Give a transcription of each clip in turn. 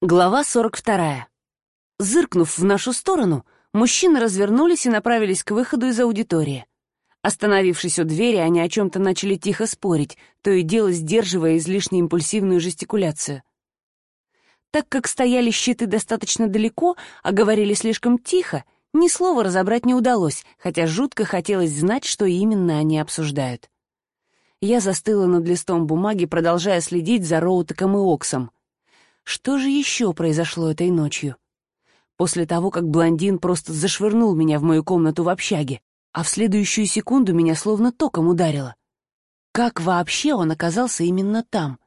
Глава 42. Зыркнув в нашу сторону, мужчины развернулись и направились к выходу из аудитории. Остановившись у двери, они о чем-то начали тихо спорить, то и дело сдерживая излишне импульсивную жестикуляцию. Так как стояли щиты достаточно далеко, а говорили слишком тихо, ни слова разобрать не удалось, хотя жутко хотелось знать, что именно они обсуждают. Я застыла над листом бумаги, продолжая следить за Роутеком и Оксом — что же еще произошло этой ночью? После того, как блондин просто зашвырнул меня в мою комнату в общаге, а в следующую секунду меня словно током ударило. Как вообще он оказался именно там?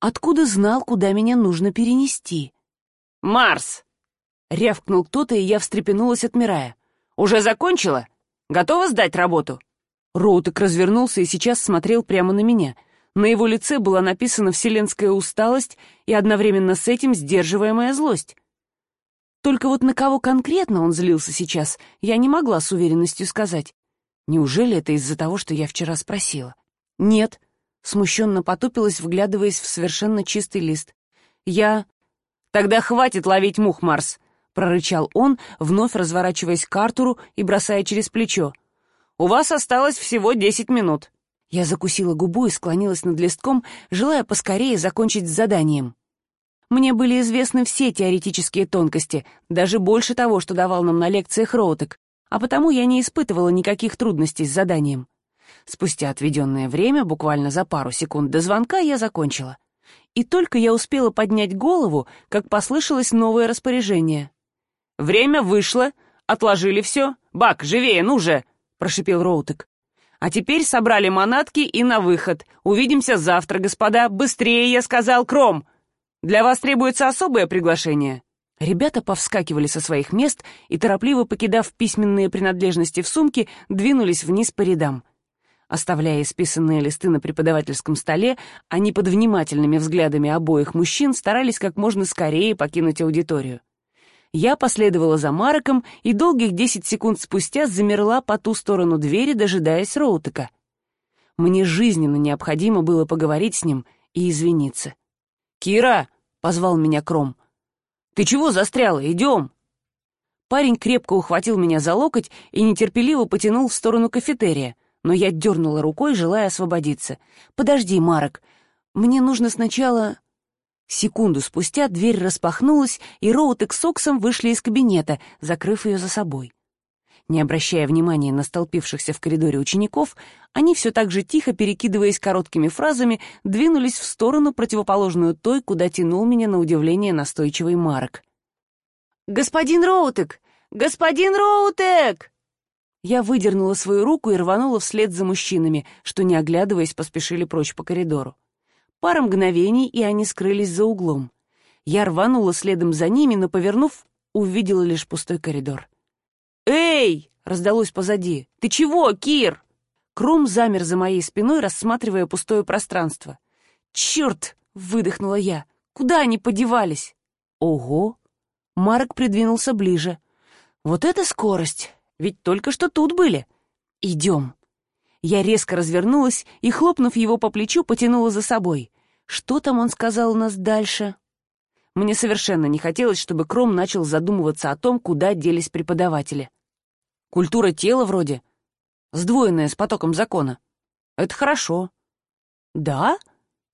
Откуда знал, куда меня нужно перенести? «Марс!» — рявкнул кто-то, и я встрепенулась, отмирая. «Уже закончила? Готова сдать работу?» Роутек развернулся и сейчас смотрел прямо на меня — на его лице была написана вселенская усталость и одновременно с этим сдерживаемая злость. Только вот на кого конкретно он злился сейчас, я не могла с уверенностью сказать. Неужели это из-за того, что я вчера спросила? Нет. Смущенно потупилась, вглядываясь в совершенно чистый лист. Я... Тогда хватит ловить мух, Марс, прорычал он, вновь разворачиваясь к Артуру и бросая через плечо. У вас осталось всего десять минут. Я закусила губу и склонилась над листком, желая поскорее закончить с заданием. Мне были известны все теоретические тонкости, даже больше того, что давал нам на лекциях Роутек, а потому я не испытывала никаких трудностей с заданием. Спустя отведенное время, буквально за пару секунд до звонка, я закончила. И только я успела поднять голову, как послышалось новое распоряжение. «Время вышло. Отложили все. Бак, живее, ну же!» — прошипел Роутек. А теперь собрали манатки и на выход. Увидимся завтра, господа. Быстрее, я сказал, Кром. Для вас требуется особое приглашение». Ребята повскакивали со своих мест и, торопливо покидав письменные принадлежности в сумке, двинулись вниз по рядам. Оставляя исписанные листы на преподавательском столе, они под внимательными взглядами обоих мужчин старались как можно скорее покинуть аудиторию. Я последовала за Мароком и долгих десять секунд спустя замерла по ту сторону двери, дожидаясь Роутека. Мне жизненно необходимо было поговорить с ним и извиниться. «Кира!» — позвал меня Кром. «Ты чего застряла? Идем!» Парень крепко ухватил меня за локоть и нетерпеливо потянул в сторону кафетерия, но я дернула рукой, желая освободиться. «Подожди, Марок, мне нужно сначала...» Секунду спустя дверь распахнулась, и Роутек с Оксом вышли из кабинета, закрыв ее за собой. Не обращая внимания на столпившихся в коридоре учеников, они все так же тихо, перекидываясь короткими фразами, двинулись в сторону, противоположную той, куда тянул меня на удивление настойчивый Марк. «Господин Роутек! Господин Роутек!» Я выдернула свою руку и рванула вслед за мужчинами, что, не оглядываясь, поспешили прочь по коридору. Пара мгновений, и они скрылись за углом. Я рванула следом за ними, но, повернув, увидела лишь пустой коридор. «Эй!» — раздалось позади. «Ты чего, Кир?» Кром замер за моей спиной, рассматривая пустое пространство. «Черт!» — выдохнула я. «Куда они подевались?» «Ого!» Марк придвинулся ближе. «Вот это скорость! Ведь только что тут были!» «Идем!» Я резко развернулась и, хлопнув его по плечу, потянула за собой. Что там он сказал у нас дальше? Мне совершенно не хотелось, чтобы Кром начал задумываться о том, куда делись преподаватели. Культура тела вроде, сдвоенная с потоком закона. Это хорошо. Да?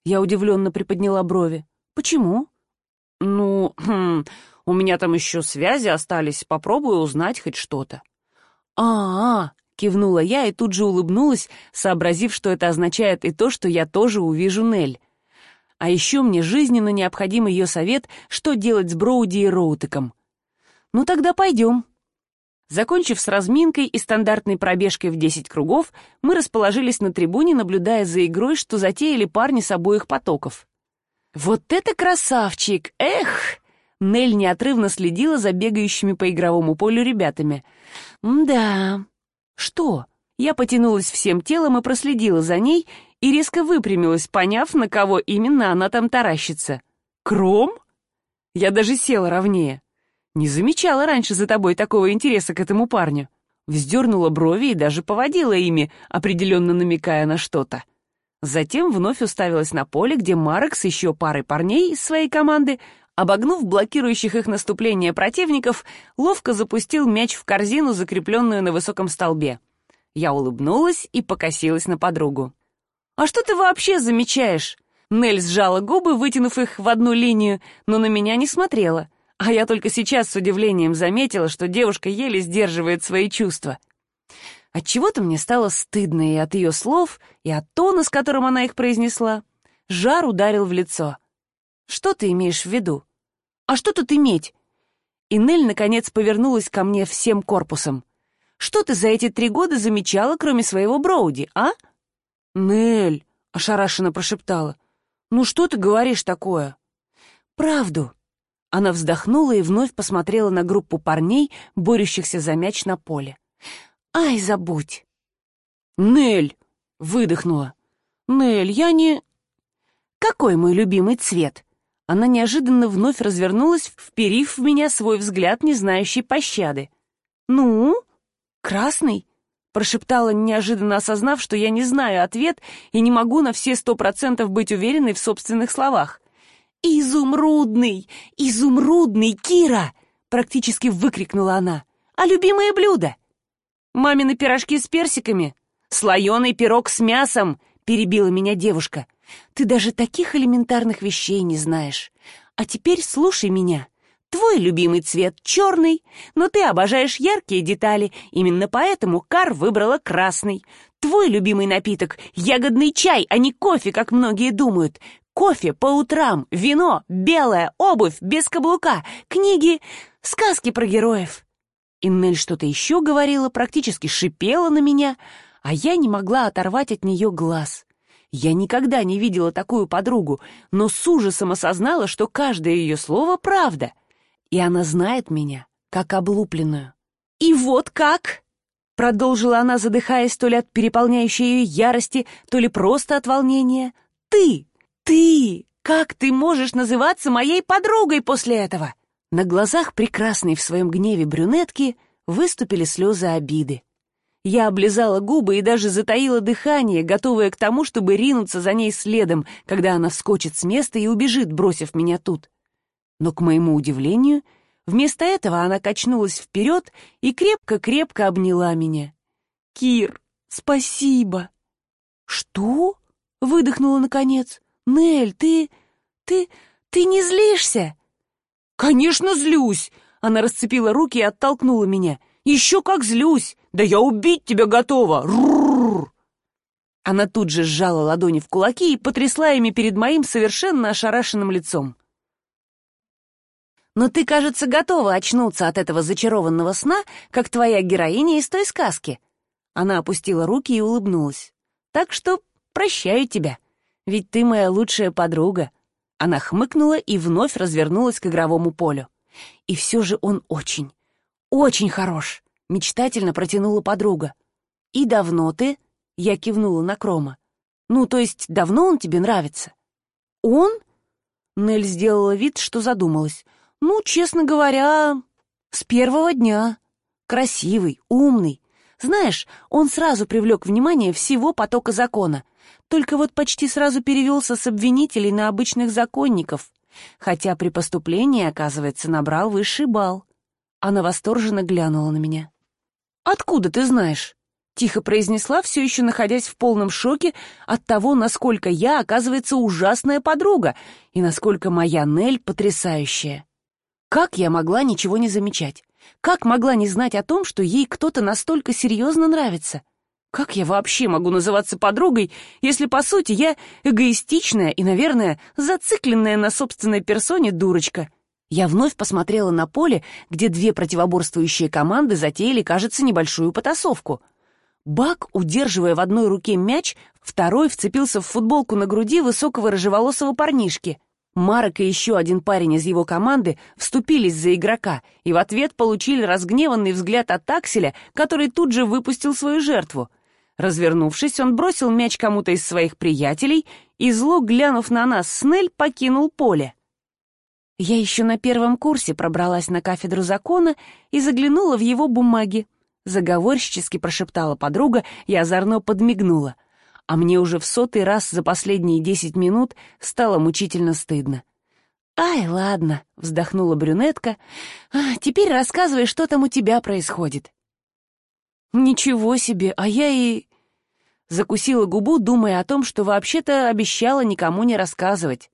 Я удивленно приподняла брови. Почему? Ну, хм, у меня там еще связи остались, попробую узнать хоть что-то. А, -а, Кивнула я и тут же улыбнулась, сообразив, что это означает и то, что я тоже увижу Нель. А еще мне жизненно необходим ее совет, что делать с Броуди и Роутеком. Ну тогда пойдем. Закончив с разминкой и стандартной пробежкой в 10 кругов, мы расположились на трибуне, наблюдая за игрой, что затеяли парни с обоих потоков. «Вот это красавчик! Эх!» Нель неотрывно следила за бегающими по игровому полю ребятами. «Да, «Что?» Я потянулась всем телом и проследила за ней и резко выпрямилась, поняв, на кого именно она там таращится. «Кром?» Я даже села ровнее. «Не замечала раньше за тобой такого интереса к этому парню». Вздернула брови и даже поводила ими, определенно намекая на что-то. Затем вновь уставилась на поле, где Марок с еще парой парней из своей команды Обогнув блокирующих их наступление противников, ловко запустил мяч в корзину, закрепленную на высоком столбе. Я улыбнулась и покосилась на подругу. «А что ты вообще замечаешь?» Нель сжала губы, вытянув их в одну линию, но на меня не смотрела. А я только сейчас с удивлением заметила, что девушка еле сдерживает свои чувства. Отчего-то мне стало стыдно и от ее слов, и от тона, с которым она их произнесла. Жар ударил в лицо. «Что ты имеешь в виду? А что тут иметь?» И Нель, наконец, повернулась ко мне всем корпусом. «Что ты за эти три года замечала, кроме своего Броуди, а?» «Нель», — ошарашенно прошептала, — «ну что ты говоришь такое?» «Правду». Она вздохнула и вновь посмотрела на группу парней, борющихся за мяч на поле. «Ай, забудь!» «Нель!» — выдохнула. «Нель, я не...» «Какой мой любимый цвет?» Она неожиданно вновь развернулась, вперив в меня свой взгляд, не знающий пощады. «Ну? Красный?» — прошептала, неожиданно осознав, что я не знаю ответ и не могу на все сто процентов быть уверенной в собственных словах. «Изумрудный! Изумрудный, Кира!» — практически выкрикнула она. «А любимое блюдо?» «Мамины пирожки с персиками? Слоеный пирог с мясом!» — перебила меня девушка. Ты даже таких элементарных вещей не знаешь. А теперь слушай меня. Твой любимый цвет черный, но ты обожаешь яркие детали, именно поэтому Кар выбрала красный. Твой любимый напиток — ягодный чай, а не кофе, как многие думают. Кофе по утрам, вино, белая, обувь, без каблука, книги, сказки про героев. Иннель что-то еще говорила, практически шипела на меня, а я не могла оторвать от нее глаз. Я никогда не видела такую подругу, но с ужасом осознала, что каждое ее слово — правда. И она знает меня, как облупленную. «И вот как!» — продолжила она, задыхаясь то ли от переполняющей ее ярости, то ли просто от волнения. «Ты! Ты! Как ты можешь называться моей подругой после этого?» На глазах прекрасной в своем гневе брюнетки выступили слезы обиды. Я облизала губы и даже затаила дыхание, готовая к тому, чтобы ринуться за ней следом, когда она вскочит с места и убежит, бросив меня тут. Но, к моему удивлению, вместо этого она качнулась вперед и крепко-крепко обняла меня. «Кир, спасибо!» «Что?» — выдохнула наконец. «Нель, ты... ты... ты не злишься?» «Конечно злюсь!» Она расцепила руки и оттолкнула меня. «Еще как злюсь! Да я убить тебя готова! Ррррр!» Она тут же сжала ладони в кулаки и потрясла ими перед моим совершенно ошарашенным лицом. «Но ты, кажется, готова очнуться от этого зачарованного сна, как твоя героиня из той сказки». Она опустила руки и улыбнулась. «Так что прощаю тебя, ведь ты моя лучшая подруга». Она хмыкнула и вновь развернулась к игровому полю. «И все же он очень, очень хорош. — мечтательно протянула подруга. «И давно ты?» — я кивнула на Крома. «Ну, то есть, давно он тебе нравится?» «Он?» — Нель сделала вид, что задумалась. «Ну, честно говоря, с первого дня. Красивый, умный. Знаешь, он сразу привлек внимание всего потока закона. Только вот почти сразу перевелся с обвинителей на обычных законников. Хотя при поступлении, оказывается, набрал высший балл. Она восторженно глянула на меня. «Откуда ты знаешь?» — тихо произнесла, все еще находясь в полном шоке от того, насколько я, оказывается, ужасная подруга и насколько моя Нель потрясающая. Как я могла ничего не замечать? Как могла не знать о том, что ей кто-то настолько серьезно нравится? Как я вообще могу называться подругой, если, по сути, я эгоистичная и, наверное, зацикленная на собственной персоне дурочка — я вновь посмотрела на поле, где две противоборствующие команды затеяли, кажется, небольшую потасовку. Бак, удерживая в одной руке мяч, второй вцепился в футболку на груди высокого рыжеволосого парнишки. Марок и еще один парень из его команды вступились за игрока и в ответ получили разгневанный взгляд от Акселя, который тут же выпустил свою жертву. Развернувшись, он бросил мяч кому-то из своих приятелей и, зло глянув на нас, Снель покинул поле. Я еще на первом курсе пробралась на кафедру закона и заглянула в его бумаги. Заговорщически прошептала подруга и озорно подмигнула. А мне уже в сотый раз за последние десять минут стало мучительно стыдно. «Ай, ладно», — вздохнула брюнетка. А, «Теперь рассказывай, что там у тебя происходит». «Ничего себе, а я и...» Закусила губу, думая о том, что вообще-то обещала никому не рассказывать.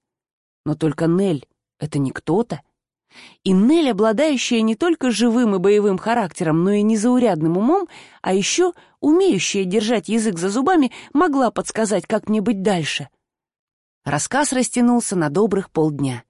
Но только Нель — это не кто-то. И Нель, обладающая не только живым и боевым характером, но и незаурядным умом, а еще умеющая держать язык за зубами, могла подсказать, как мне быть дальше. Рассказ растянулся на добрых полдня.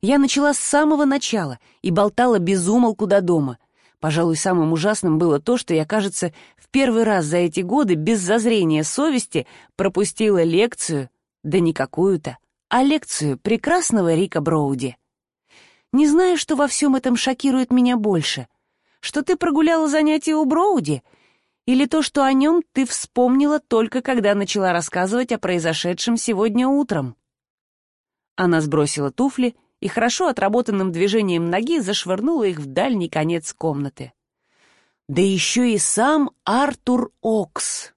Я начала с самого начала и болтала без умолку до дома. Пожалуй, самым ужасным было то, что я, кажется, в первый раз за эти годы без зазрения совести пропустила лекцию, да не какую-то, а лекцию прекрасного Рика Броуди. Не знаю, что во всем этом шокирует меня больше. Что ты прогуляла занятия у Броуди? Или то, что о нем ты вспомнила только когда начала рассказывать о произошедшем сегодня утром? Она сбросила туфли и хорошо отработанным движением ноги зашвырнула их в дальний конец комнаты. Да еще и сам Артур Окс.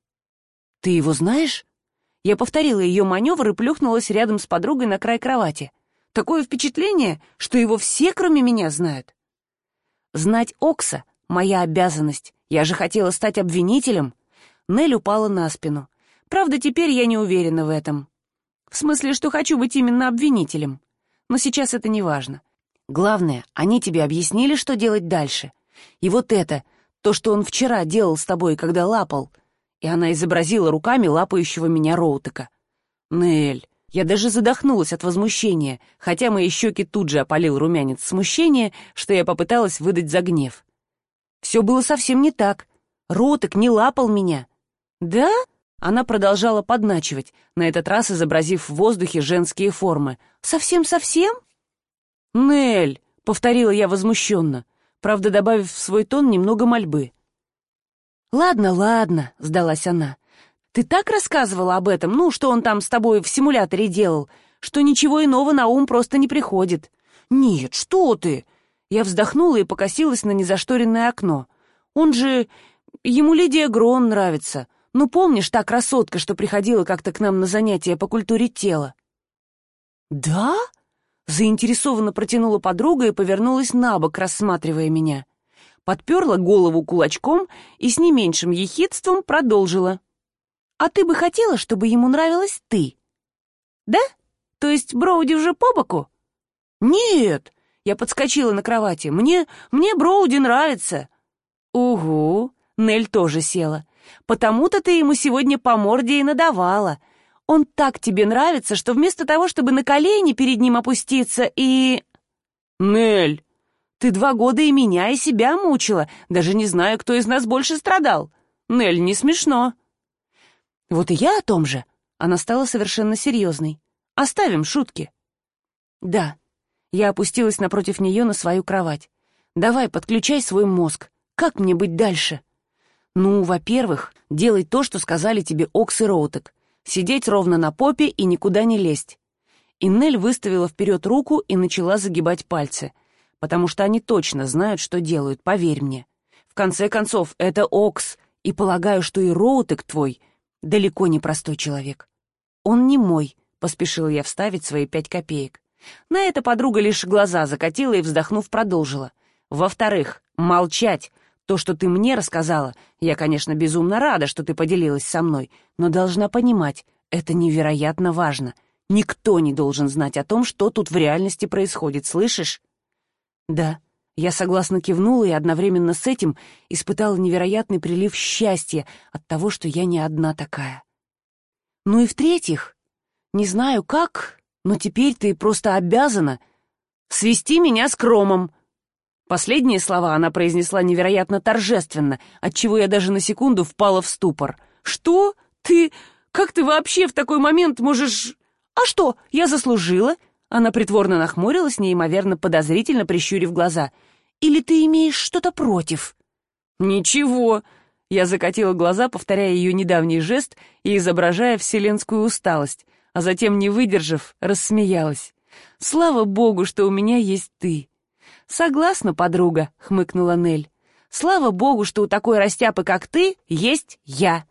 Ты его знаешь? Я повторила ее маневр и плюхнулась рядом с подругой на край кровати. Такое впечатление, что его все, кроме меня, знают. Знать Окса — моя обязанность. Я же хотела стать обвинителем. Нель упала на спину. Правда, теперь я не уверена в этом. В смысле, что хочу быть именно обвинителем. Но сейчас это не важно. Главное, они тебе объяснили, что делать дальше. И вот это, то, что он вчера делал с тобой, когда лапал. И она изобразила руками лапающего меня Роутека. Нель, я даже задохнулась от возмущения, хотя мои щеки тут же опалил румянец смущения, что я попыталась выдать за гнев. Все было совсем не так. Роток не лапал меня. «Да?» Она продолжала подначивать, на этот раз изобразив в воздухе женские формы. «Совсем-совсем?» «Нель!» — повторила я возмущенно, правда, добавив в свой тон немного мольбы. «Ладно, ладно», — сдалась она. Ты так рассказывала об этом, ну, что он там с тобой в симуляторе делал, что ничего иного на ум просто не приходит. Нет, что ты? Я вздохнула и покосилась на незашторенное окно. Он же... Ему Лидия Грон нравится. Ну, помнишь, та красотка, что приходила как-то к нам на занятия по культуре тела? Да? Заинтересованно протянула подруга и повернулась на бок, рассматривая меня. Подперла голову кулачком и с не меньшим ехидством продолжила. А ты бы хотела, чтобы ему нравилась ты? Да? То есть Броуди уже по боку? Нет, я подскочила на кровати. Мне, мне Броуди нравится. Угу, Нель тоже села. Потому-то ты ему сегодня по морде и надавала. Он так тебе нравится, что вместо того, чтобы на колени перед ним опуститься и... Нель, ты два года и меня, и себя мучила. Даже не знаю, кто из нас больше страдал. Нель, не смешно. Вот и я о том же. Она стала совершенно серьезной. Оставим шутки. Да. Я опустилась напротив нее на свою кровать. Давай, подключай свой мозг. Как мне быть дальше? Ну, во-первых, делай то, что сказали тебе Окс и Роутек. Сидеть ровно на попе и никуда не лезть. Иннель выставила вперед руку и начала загибать пальцы, потому что они точно знают, что делают, поверь мне. В конце концов, это Окс, и полагаю, что и Роутек твой — далеко не простой человек. Он не мой, поспешила я вставить свои пять копеек. На это подруга лишь глаза закатила и, вздохнув, продолжила. Во-вторых, молчать. То, что ты мне рассказала, я, конечно, безумно рада, что ты поделилась со мной, но должна понимать, это невероятно важно. Никто не должен знать о том, что тут в реальности происходит, слышишь? Да, я согласно кивнула и одновременно с этим испытала невероятный прилив счастья от того, что я не одна такая. Ну и в-третьих, не знаю как, но теперь ты просто обязана свести меня с Кромом. Последние слова она произнесла невероятно торжественно, отчего я даже на секунду впала в ступор. «Что? Ты... Как ты вообще в такой момент можешь...» «А что, я заслужила?» Она притворно нахмурилась, неимоверно подозрительно прищурив глаза — или ты имеешь что-то против?» «Ничего!» Я закатила глаза, повторяя ее недавний жест и изображая вселенскую усталость, а затем, не выдержав, рассмеялась. «Слава богу, что у меня есть ты!» «Согласна, подруга», — хмыкнула Нель. «Слава богу, что у такой растяпы, как ты, есть я!»